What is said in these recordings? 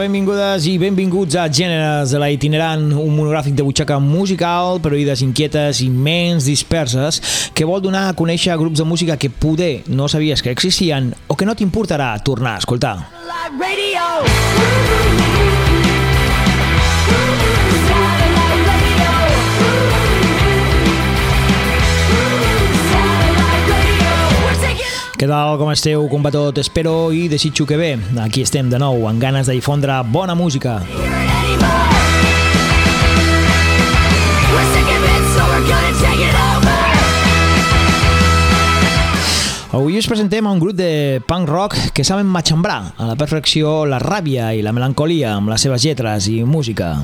Benvingudes i benvinguts a Gèneres de la Itinerant, un monogràfic de butxaca musical per oïdes inquietes i menys disperses que vol donar a conèixer grups de música que poder no sabies que existien o que no t'importarà tornar a escoltar. Radio! Què tal, com esteu? Com va tot? Espero i desitjo que bé. Aquí estem de nou, amb ganes de difondre bona música. Avui us presentem a un grup de punk rock que saben matxembrar a la perfecció la ràbia i la melancolia amb les seves lletres i música.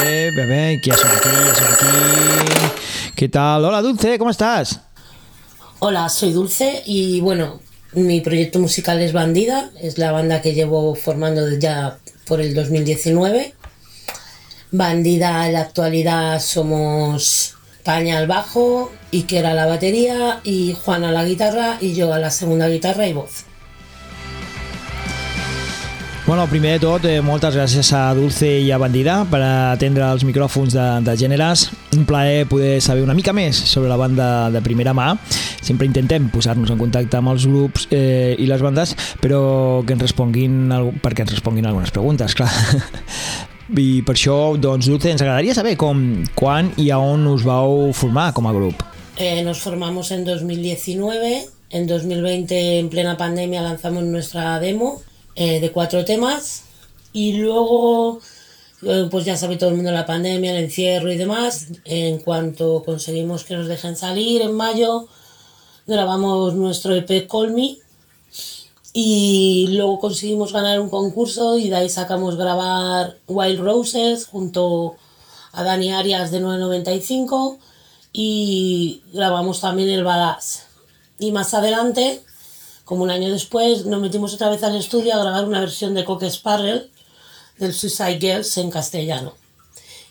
Eh, bebé, que ya son aquí, ya son aquí. ¿Qué tal? Hola, Dulce, ¿cómo estás? Hola, soy Dulce y bueno, mi proyecto musical es Bandida, es la banda que llevo formando ya por el 2019. Bandida en la actualidad somos Paña al bajo, Iker a la batería y Juan a la guitarra y yo a la segunda guitarra y voz. Bueno, primer de tot, eh, moltes gràcies a Dulce i a Bandida per atendre els micròfons de, de Gèneres. Un plaer poder saber una mica més sobre la banda de primera mà. Sempre intentem posar-nos en contacte amb els grups eh, i les bandes, però que ens responguin, perquè ens responguin algunes preguntes, clar. I per això, doncs, Dulce, ens agradaria saber com, quan i a on us vau formar com a grup. Eh, nos formamos en 2019, en 2020 en plena pandemia lanzamos nuestra demo eh, de cuatro temas y luego eh, pues ya sabe todo el mundo la pandemia, el encierro y demás. En cuanto conseguimos que nos dejen salir en mayo, grabamos nuestro EP Call Me y luego conseguimos ganar un concurso y de ahí sacamos grabar Wild Roses junto a Dani Arias de 995 y grabamos también el Badass. Y más adelante como un año después nos metimos otra vez al estudio a grabar una versión de Coque Sparrel del Suicide Girls en castellano.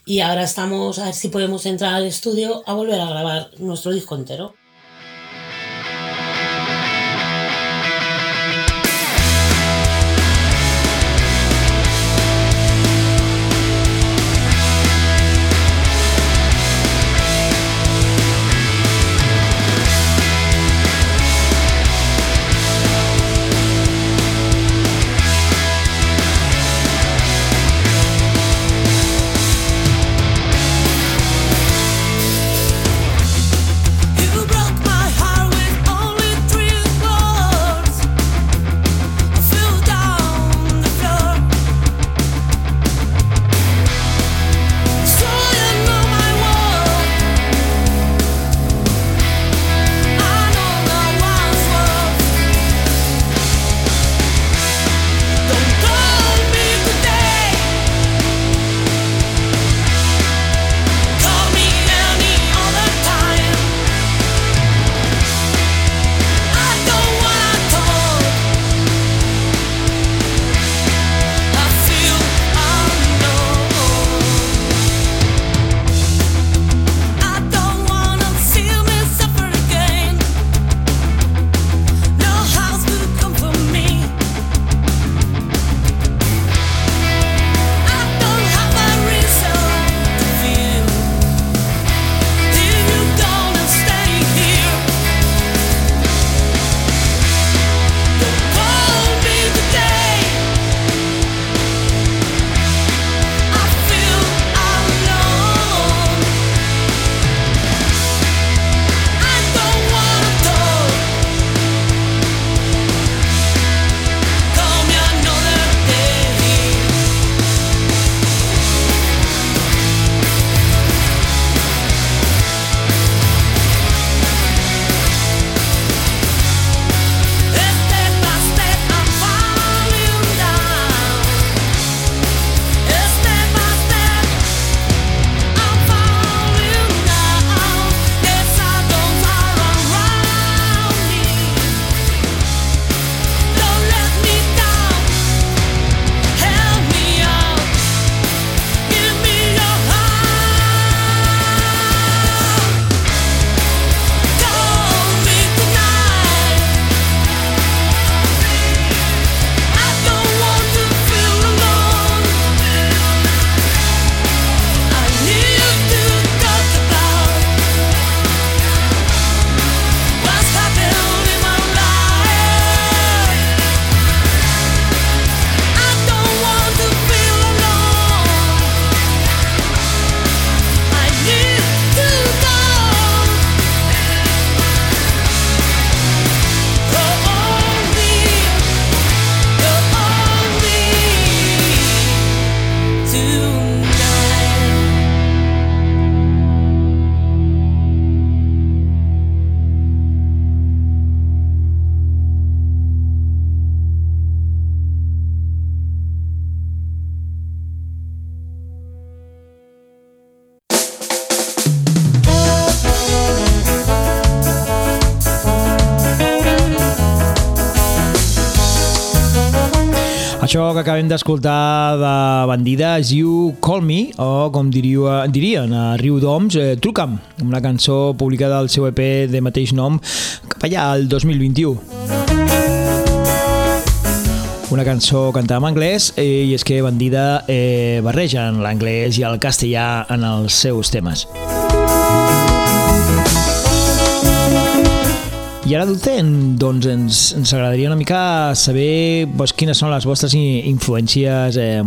Y ahora estamos a ver si podemos entrar al estudio a volver a grabar nuestro disco entero. Acabem d'escoltar de Bandida es diu Call Me, o com diria, dirien a Riu d'Oms, eh, Truca'm, una cançó publicada al seu EP de mateix nom cap allà al 2021. Una cançó cantada en anglès eh, i és que Bandida eh, barregen l'anglès i el castellà en els seus temes. I ara, Dulce, doncs ens, ens agradaria una mica saber pues, quines són les vostres eh.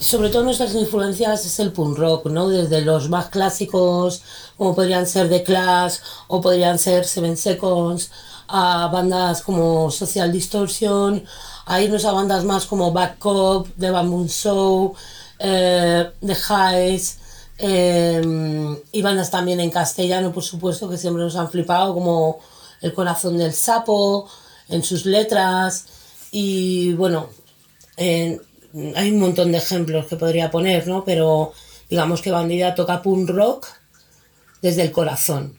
Sobre todo nuestras influencias es el punk rock, ¿no? Desde los más clásicos, como podrían ser The Clash o podrían ser Seven Seconds, a bandas como Social Distortion, a irnos a bandas más como Back Cop, The Bamboo Show, eh, The Highs, eh, y bandas también en castellano, por supuesto, que siempre nos han flipado, como El corazón del sapo, en sus letras. Y bueno, hay un montón de ejemplos que podría poner, ¿no? Pero digamos que Bandida toca punk rock desde el corazón.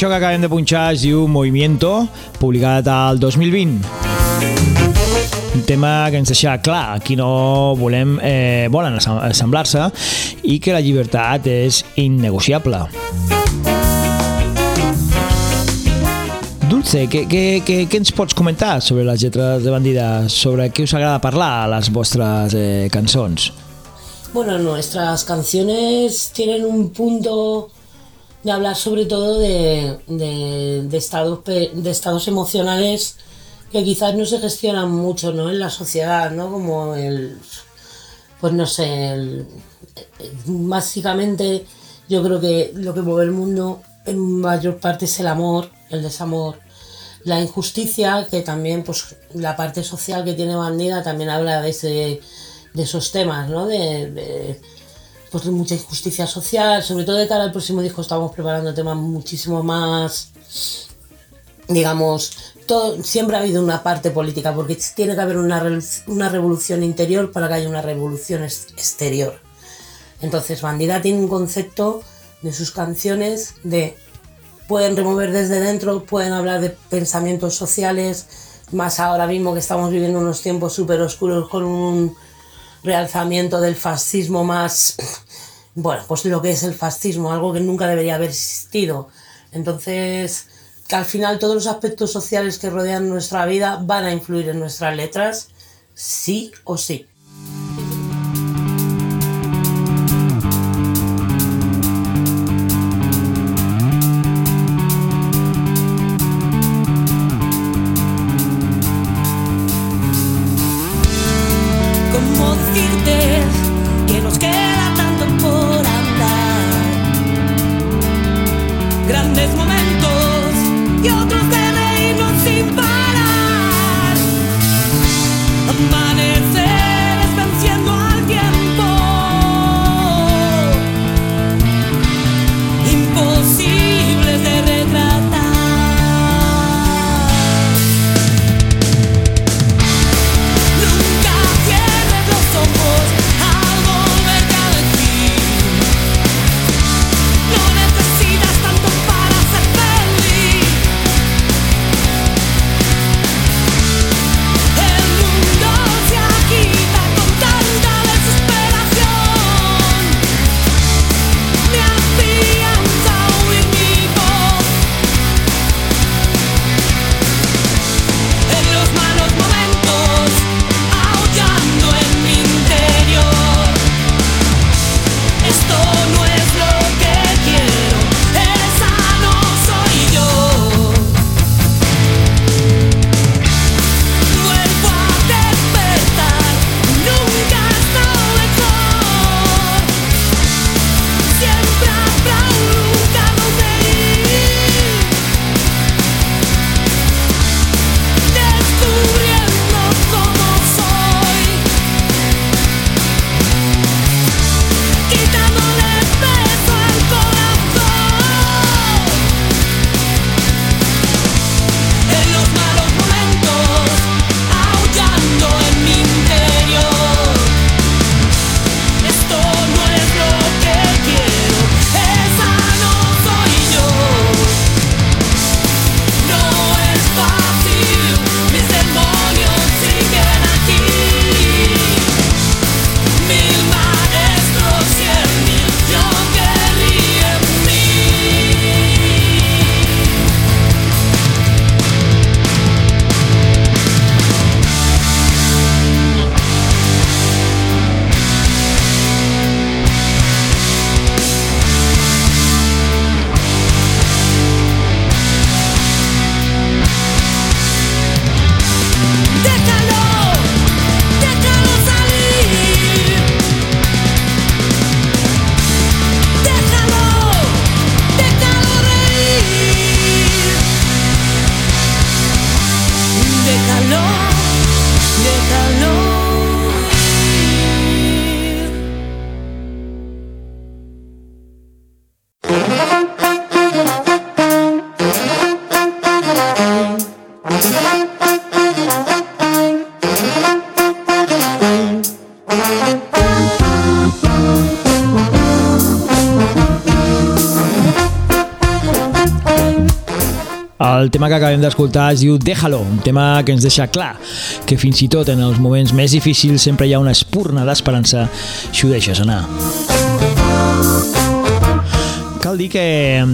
Això que acabem de punxar es diu Movimiento, publicat al 2020. Un tema que ens deixa clar, aquí no volem, eh, volen assemblar-se i que la llibertat és innegociable. Dulce, què, què, què, què ens pots comentar sobre les lletres de Bandida? Sobre què us agrada parlar a les vostres eh, cançons? Bueno, nuestras canciones tienen un punto de hablar sobre todo de, de, estados, de estados emocionales que quizás no se gestionan mucho ¿no? en la sociedad, ¿no? como el, pues no sé, básicamente yo creo que lo que mueve el mundo en mayor parte es el amor, el desamor, la injusticia, que también pues la parte social que tiene Bandida también habla de, ese, de esos temas, ¿no? de pues mucha injusticia social, sobre todo de cara al próximo disco estamos preparando temas muchísimo más, digamos, todo, siempre ha habido una parte política, porque tiene que haber una, una revolución interior para que haya una revolución exterior. Entonces, Bandida tiene un concepto de sus canciones de pueden remover desde dentro, pueden hablar de pensamientos sociales, más ahora mismo que estamos viviendo unos tiempos súper oscuros con un realzamiento del fascismo más bueno, pues lo que es el fascismo, algo que nunca debería haber existido. Entonces, que al final todos los aspectos sociales que rodean nuestra vida van a influir en nuestras letras, sí o sí. Tema que acabem d'escoltar es diu Déjalo, un tema que ens deixa clar que fins i tot en els moments més difícils sempre hi ha una espurna d'esperança si ho deixes anar. Cal dir que eh,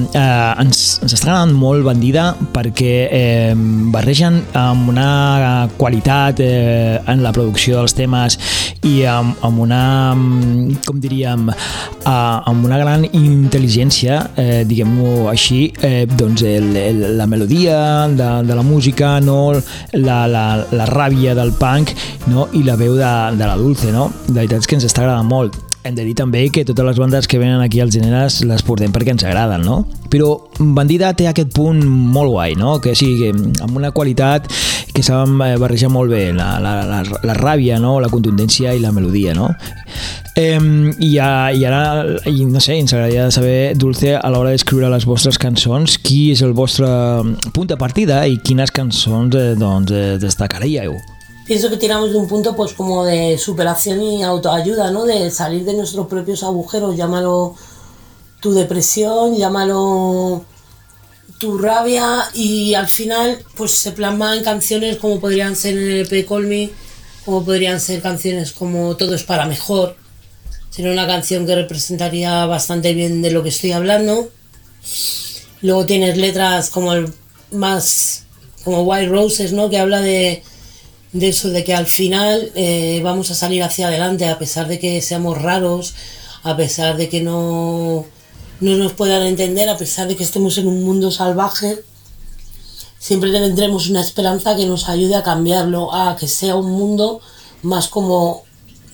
ens, ens està agradant molt Bandida perquè eh, barregen amb una qualitat eh, en la producció dels temes i amb, amb una, com diríem, amb una gran intel·ligència, eh, diguem-ho així, eh, doncs el, el, la melodia de, de la música, no? la, la, la ràbia del punk no? i la veu de, de la Dulce. No? La veritat és que ens està agradant molt hem de dir també que totes les bandes que venen aquí als gèneres les portem perquè ens agraden, no? Però Bandida té aquest punt molt guai, no? Que sí, que amb una qualitat que saben eh, barrejar molt bé la, la, la, la ràbia, no? la contundència i la melodia, no? Eh, i, a, I ara, i no sé, ens agradaria saber, Dulce, a l'hora d'escriure les vostres cançons, qui és el vostre punt de partida i quines cançons eh, doncs, eh, destacaríeu? Pienso que tiramos de un punto pues como de superación y autoayuda, ¿no? De salir de nuestros propios agujeros, llámalo tu depresión, llámalo tu rabia y al final pues se plasma en canciones como podrían ser en el EP Call como podrían ser canciones como Todo es para mejor. Sería una canción que representaría bastante bien de lo que estoy hablando. Luego tienes letras como el más como White Roses, ¿no? Que habla de, de eso, de que al final eh, vamos a salir hacia adelante a pesar de que seamos raros, a pesar de que no, no nos puedan entender, a pesar de que estemos en un mundo salvaje, siempre tendremos una esperanza que nos ayude a cambiarlo, a que sea un mundo más como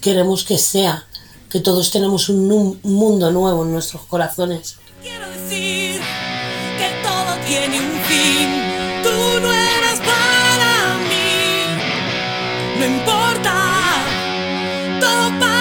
queremos que sea, que todos tenemos un, un mundo nuevo en nuestros corazones. Quiero decir que todo tiene un fin. Tú no So bad.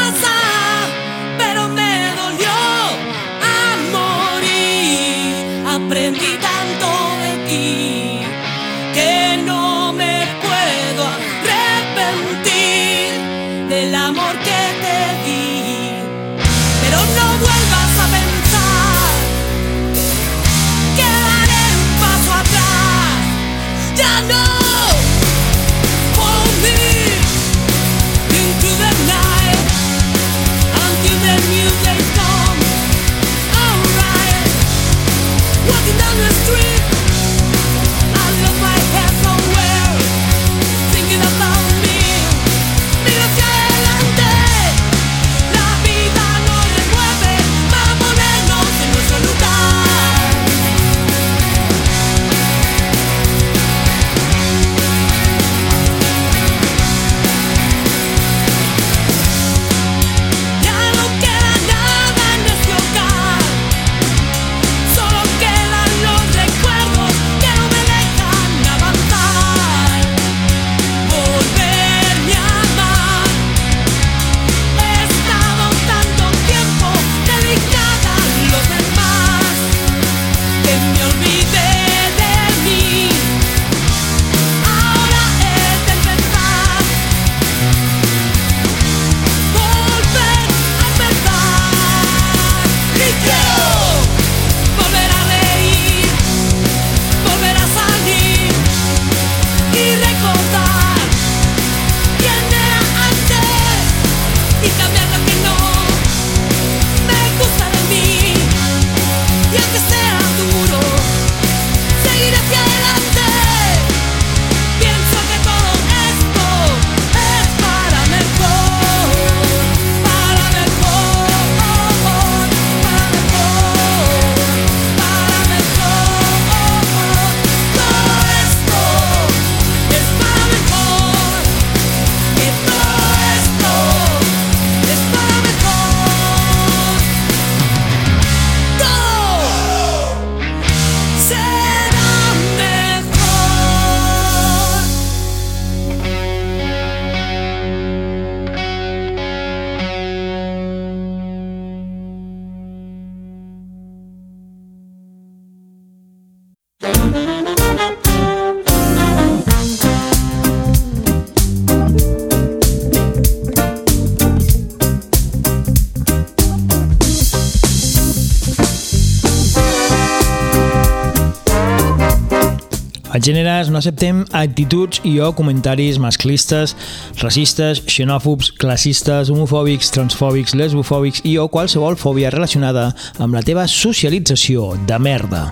A Gèneres no acceptem actituds i o comentaris masclistes, racistes, xenòfobs, classistes, homofòbics, transfòbics, lesbofòbics i o qualsevol fòbia relacionada amb la teva socialització de merda.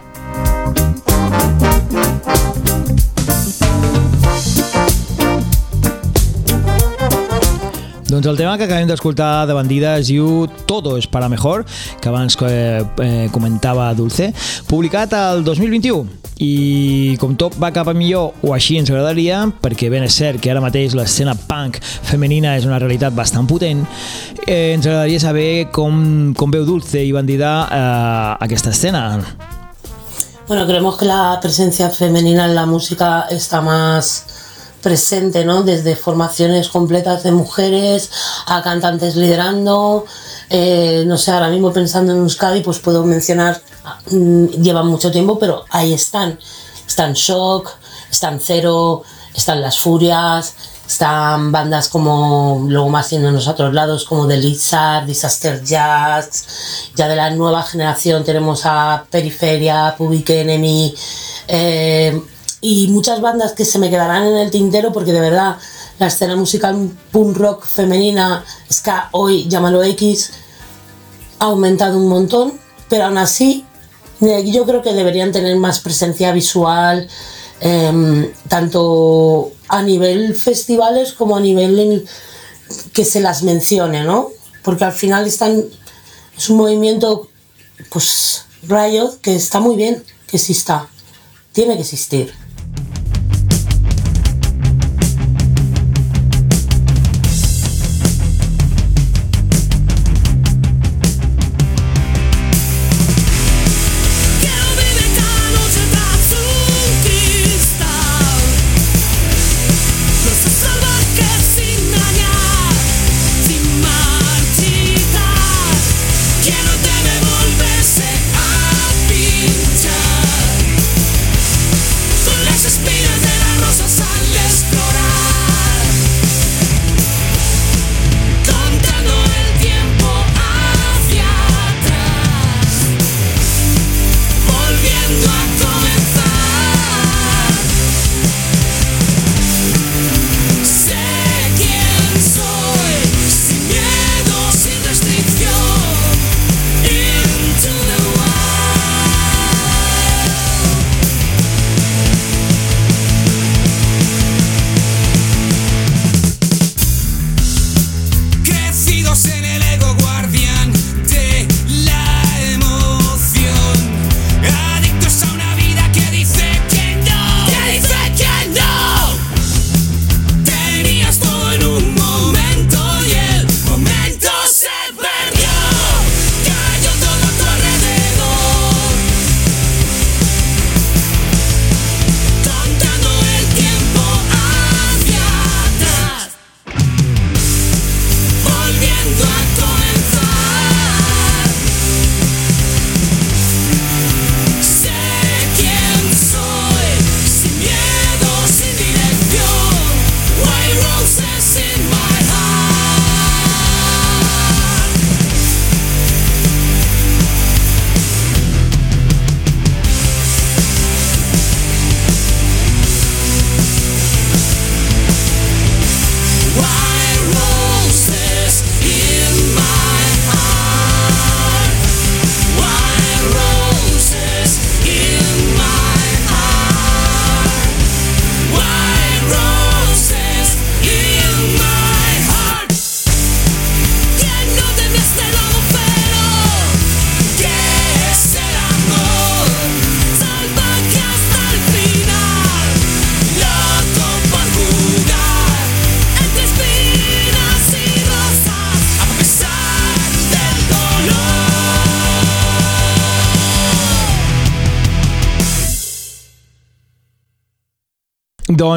Doncs el tema que acabem d'escoltar de Bandida es diu Todo es para mejor, que abans eh, eh, comentava Dulce, publicat al 2021. I com tot va cap a millor, o així ens agradaria, perquè ben és cert que ara mateix l'escena punk femenina és una realitat bastant potent, eh, ens agradaria saber com, com veu Dulce i Bandida eh, aquesta escena. Bueno, creemos que la presencia femenina en la música está más presente, ¿no? Desde formaciones completas de mujeres a cantantes liderando. eh, no sé, ahora mismo pensando en Euskadi, pues puedo mencionar, mm, llevan mucho tiempo, pero ahí están. Están Shock, están Cero, están Las Furias, están bandas como, luego más yéndonos a otros lados, como The Lizard, Disaster Jazz. Ya de la nueva generación tenemos a Periferia, Public Enemy. eh, y muchas bandas que se me quedarán en el tintero porque de verdad la escena musical punk rock femenina, ska hoy, llámalo X, ha aumentado un montón, pero aún así yo creo que deberían tener más presencia visual, em, tanto a nivel festivales como a nivel en- que se las mencione, ¿no? Porque al final están, es un movimiento, pues, Riot, que está muy bien, que exista, tiene que existir.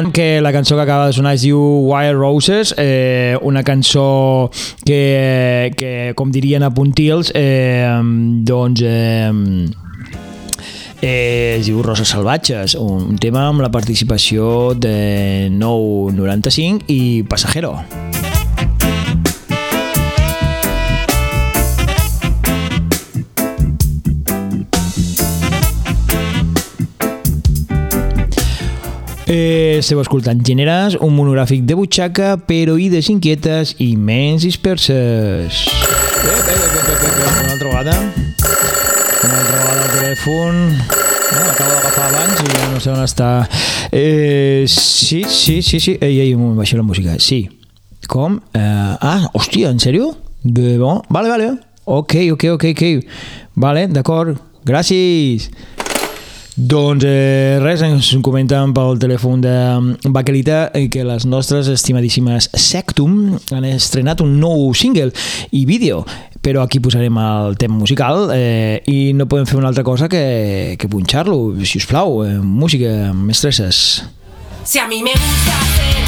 Doncs que la cançó que acaba de sonar es diu Wild Roses, eh, una cançó que, que com dirien a Puntils, eh, doncs eh, eh, es diu Roses Salvatges, un, tema amb la participació de 995 i Pasajero. Eh, esteu escoltant Generes, un monogràfic de butxaca, però ides inquietes i menys disperses. Eh, eh, eh, eh, eh, eh, una altra vegada. Una altra vegada al telèfon. No, acabo d'agafar abans i no sé on està. Eh, sí, sí, sí, sí. Ei, ei, un moment, baixo la música. Sí. Com? Eh, ah, hòstia, en sèrio? De bon? Vale, vale. Ok, ok, ok, ok. Vale, d'acord. Gràcies. Doncs eh, res, ens comenten pel telèfon de Baquelita eh, que les nostres estimadíssimes Sectum han estrenat un nou single i vídeo, però aquí posarem el tema musical eh, i no podem fer una altra cosa que, que punxar-lo, si us plau, eh, música, mestresses. Si a mí me gusta ser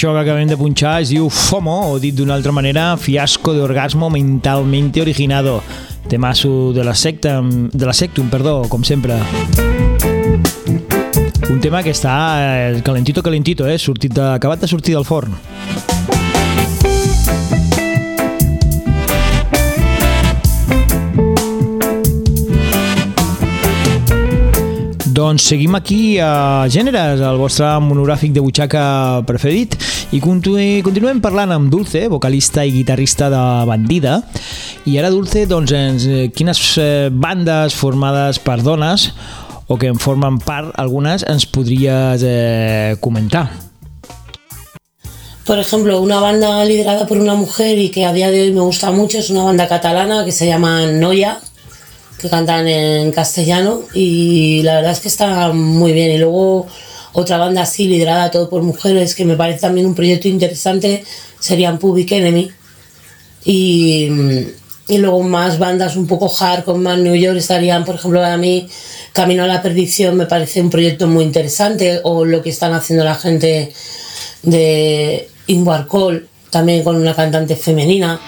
Això que acabem de punxar es diu FOMO, o dit d'una altra manera, Fiasco de Orgasmo Mentalmente Originado. Temasso de la secta, de la Sectum, perdó, com sempre. Un tema que està eh, calentito, calentito, eh? Sortit de, acabat de sortir del forn. Doncs seguim aquí a Gèneres, el vostre monogràfic de butxaca preferit, i continu continuem parlant amb Dulce, vocalista i guitarrista de Bandida. I ara, Dulce, doncs, ens, eh, quines eh, bandes formades per dones o que en formen part algunes ens podries eh, comentar? Por ejemplo, una banda liderada por una mujer y que a día de hoy me gusta mucho es una banda catalana que se llama Noia, que cantan en castellano y la verdad es que está muy bien. Y luego otra banda así liderada todo por mujeres que me parece también un proyecto interesante serían Public Enemy. Y, y luego más bandas un poco hardcore, más New York estarían, por ejemplo, a mí Camino a la Perdición me parece un proyecto muy interesante o lo que están haciendo la gente de Inwarcol, también con una cantante femenina.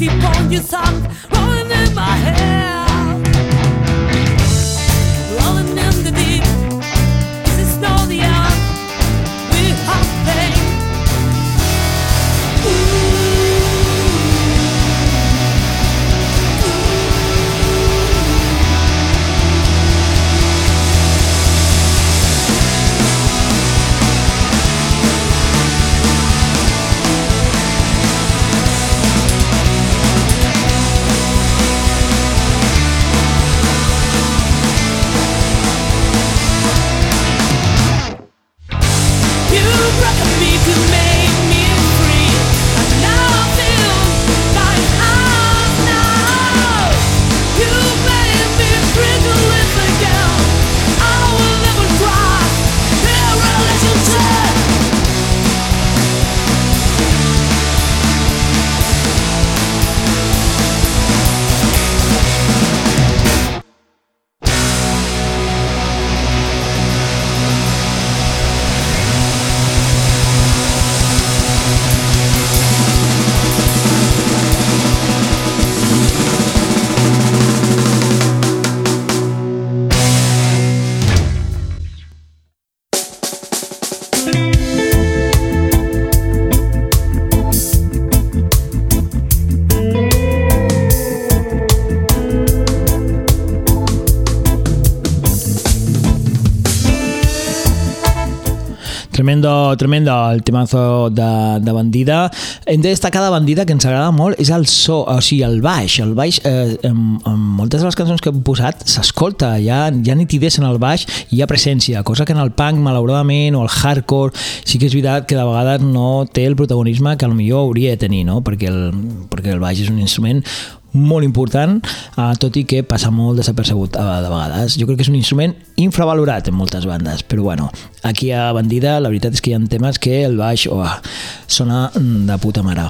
keep on your song. Tremendo, tremendo el temazo de, de Bandida. Hem de destacar de Bandida, que ens agrada molt, és el so, o sigui, el baix. El baix, eh, en, en moltes de les cançons que hem posat, s'escolta, hi ha nitidesa en el baix i hi ha presència, cosa que en el punk, malauradament, o el hardcore, sí que és veritat que de vegades no té el protagonisme que potser hauria de tenir, no? perquè, el, perquè el baix és un instrument molt important, eh, tot i que passa molt desapercebut a, de vegades. Jo crec que és un instrument infravalorat en moltes bandes, però bueno, aquí a Bandida la veritat és que hi ha temes que el baix oh, sona de puta mare.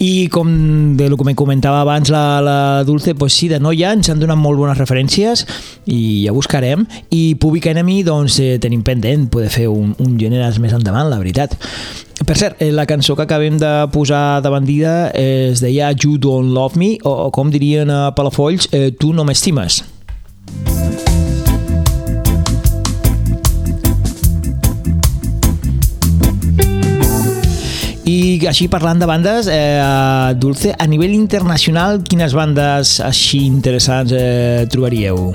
I com de lo que me comentava abans la, la Dulce, pues sí, de noia ens han donat molt bones referències i ja buscarem. I Public Enemy, doncs, eh, tenim pendent poder fer un, un gèneres més endavant, la veritat. Per cert, eh, la cançó que acabem de posar de bandida es deia You Don't Love Me, o, com dirien a Palafolls, eh, Tu no m'estimes. I així parlant de bandes, eh, Dulce, a nivell internacional, quines bandes així interessants eh, trobaríeu?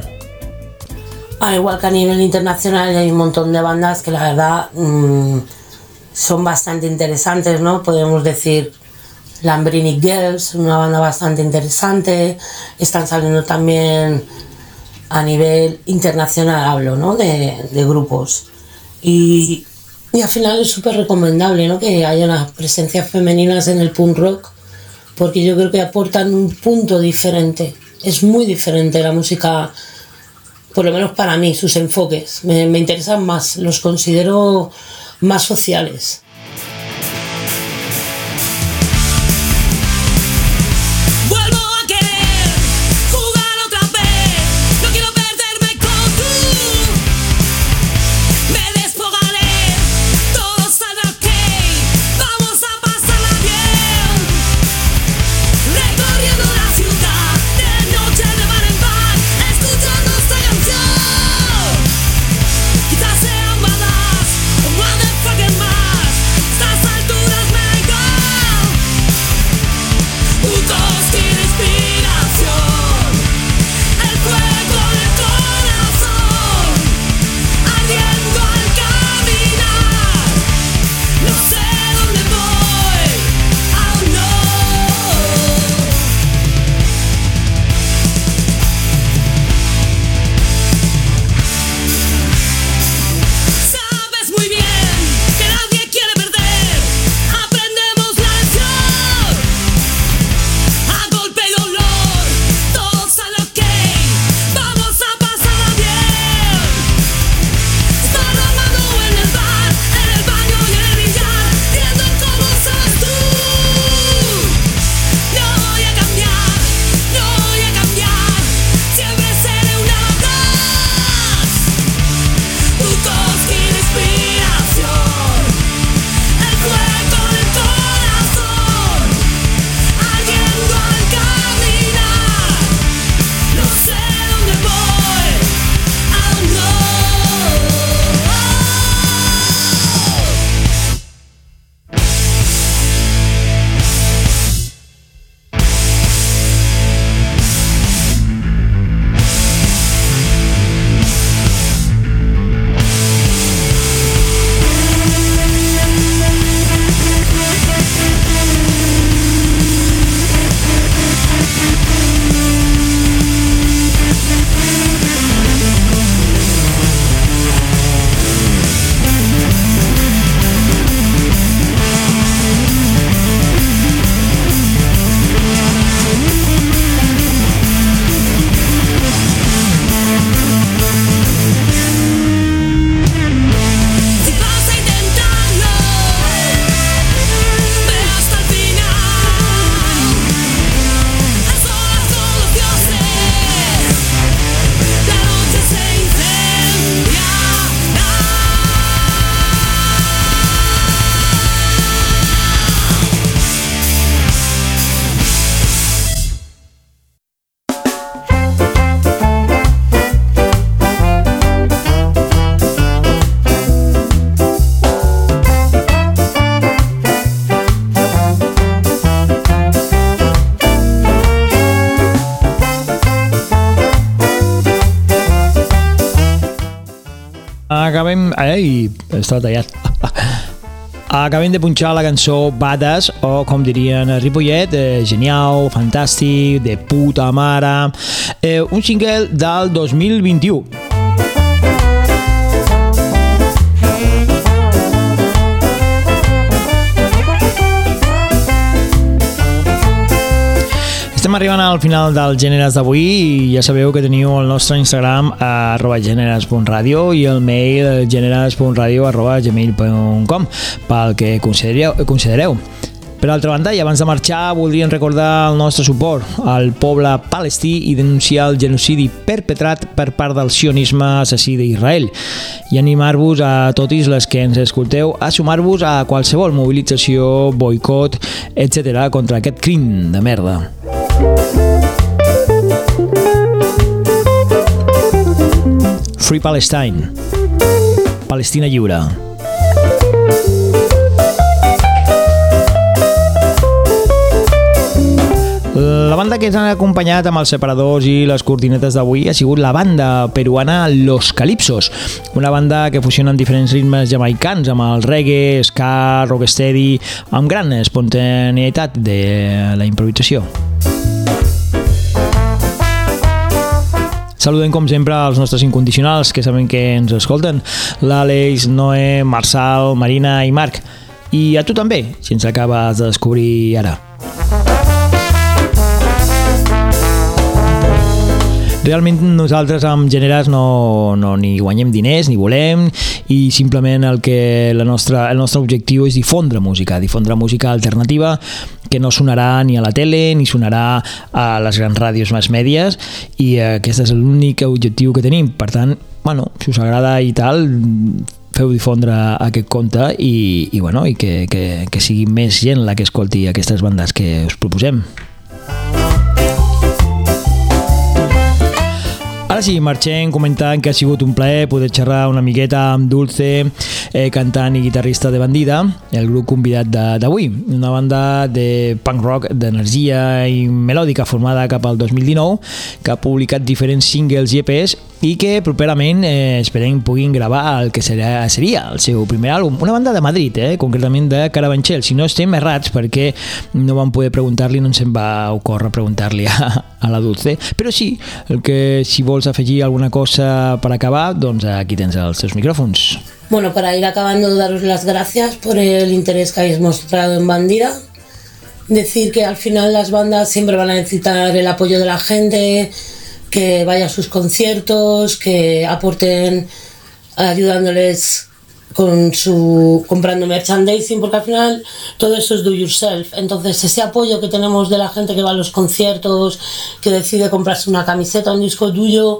Al igual que a nivel internacional hay un montón de bandas que la verdad mm, son bastante interesantes, ¿no? Podemos decir Lambrini Girls, una banda bastante interesante. Están saliendo también a nivel internacional, hablo, ¿no? De, de grupos. Y, y al final es súper recomendable, ¿no? Que haya unas presencias femeninas en el punk rock, porque yo creo que aportan un punto diferente. Es muy diferente la música, por lo menos para mí, sus enfoques. Me, me interesan más, los considero más sociales. Estava tallat. Acabem de punxar la cançó Badass, o com dirien a Ripollet, eh, genial, fantàstic, de puta mare, eh, un single del 2021. Arribant al final del Gèneres d'avui i ja sabeu que teniu el nostre Instagram arroba gèneres.radio i el mail gèneres.radio arroba gmail.com pel que considereu. considereu. Per altra banda, i abans de marxar, voldríem recordar el nostre suport al poble palestí i denunciar el genocidi perpetrat per part del sionisme assassí d'Israel i animar-vos a totes les que ens escolteu a sumar-vos a qualsevol mobilització, boicot, etc. contra aquest crim de merda. Free Palestine. Palestina lliure. La banda que ens han acompanyat amb els separadors i les cortinetes d'avui ha sigut la banda peruana Los Calipsos, una banda que fusiona en diferents ritmes jamaicans amb el reggae, ska, rocksteady, amb gran espontaneïtat de la improvisació. Saludem, com sempre, els nostres incondicionals, que saben que ens escolten, l'Àlex, Noé, Marçal, Marina i Marc. I a tu també, si ens acabes de descobrir ara. Realment nosaltres amb Generas no, no ni guanyem diners ni volem i simplement el que la nostra, el nostre objectiu és difondre música, difondre música alternativa que no sonarà ni a la tele ni sonarà a les grans ràdios més mèdies i aquest és l'únic objectiu que tenim. Per tant, bueno, si us agrada i tal, feu difondre aquest conte i, i, bueno, i que, que, que sigui més gent la que escolti aquestes bandes que us proposem. Ara sí, marxem comentant que ha sigut un plaer poder xerrar una miqueta amb Dulce, eh, cantant i guitarrista de Bandida, el grup convidat d'avui. Una banda de punk rock d'energia i melòdica formada cap al 2019, que ha publicat diferents singles i EPs i que properament eh, esperem puguin gravar el que serà, seria el seu primer àlbum. Una banda de Madrid, eh, concretament de Carabanchel. Si no estem errats perquè no vam poder preguntar-li, no ens en va ocórrer preguntar-li a, a la Dulce. Però sí, el que si vols afegir alguna cosa per acabar, doncs aquí tens els teus micròfons. Bueno, para ir acabando, daros las gracias por el interés que habéis mostrado en Bandida. Decir que al final las bandas siempre van a necesitar el apoyo de la gente, que vaya a sus conciertos, que aporten ayudándoles con su comprando merchandising porque al final todo eso es do yourself. Entonces ese apoyo que tenemos de la gente que va a los conciertos que decide comprarse una camiseta un disco tuyo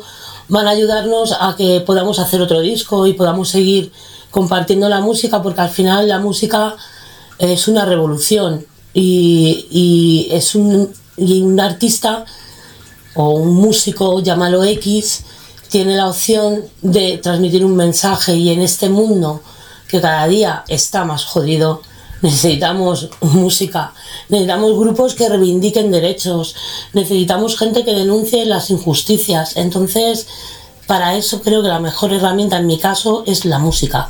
van a ayudarnos a que podamos hacer otro disco y podamos seguir compartiendo la música porque al final la música es una revolución y, y es un, y un artista o un músico, llámalo X, tiene la opción de transmitir un mensaje y en este mundo que cada día está más jodido, necesitamos música, necesitamos grupos que reivindiquen derechos, necesitamos gente que denuncie las injusticias. Entonces, para eso creo que la mejor herramienta en mi caso es la música.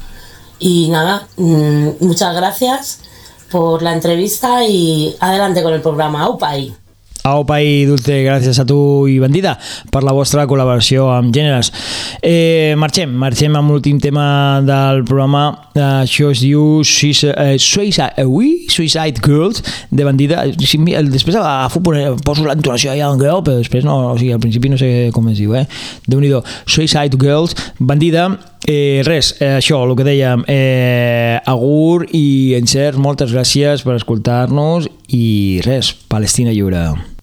Y nada, mm, muchas gracias por la entrevista y adelante con el programa. Aupa. Aupa i Dulce, gràcies a tu i Bandida per la vostra col·laboració amb Gèneres. Eh, marxem, marxem amb l'últim tema del programa. Això es diu Suicide, eh, Suicide, eh, oui? Suicide Girls de Bandida. Si, després agafo, poso l'entonació allà en girl, però després no, o sigui, al principi no sé com es diu, eh? Déu-n'hi-do. Suicide Girls, Bandida, Eh, res, eh, això, el que dèiem, eh, agur i encert, moltes gràcies per escoltar-nos i res, Palestina lliure.